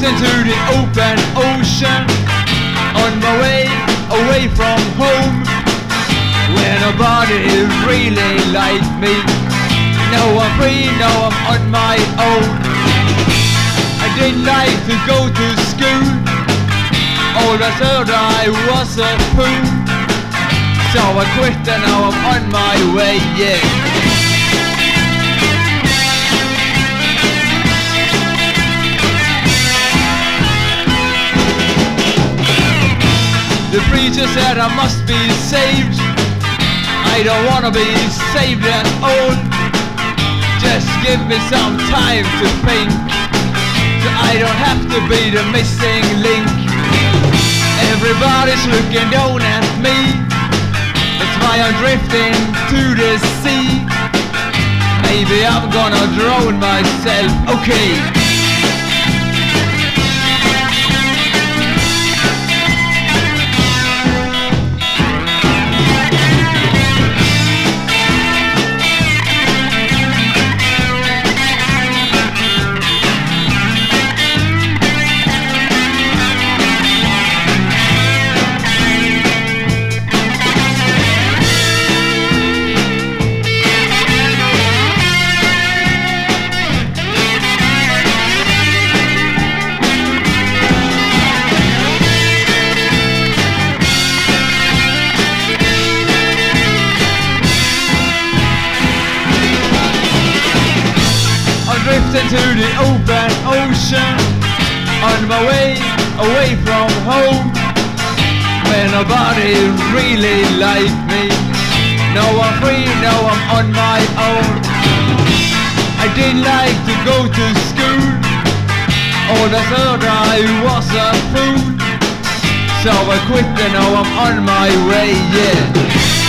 into the open ocean on my way away from home where nobody really like me. Now I'm free, now I'm on my own. I didn't like to go to school. Always heard I was a fool. So I quit and now I'm on my way, yeah. Preacher said I must be saved. I don't wanna be saved at all. Just give me some time to think. So I don't have to be the missing link. Everybody's looking down at me. That's why I'm drifting to the sea. Maybe I'm gonna drown myself. Okay. My away from home where nobody really like me. Now I'm free, now I'm on my own. I didn't like to go to school. All I thought I was a fool. So I quit and now I'm on my way, yeah.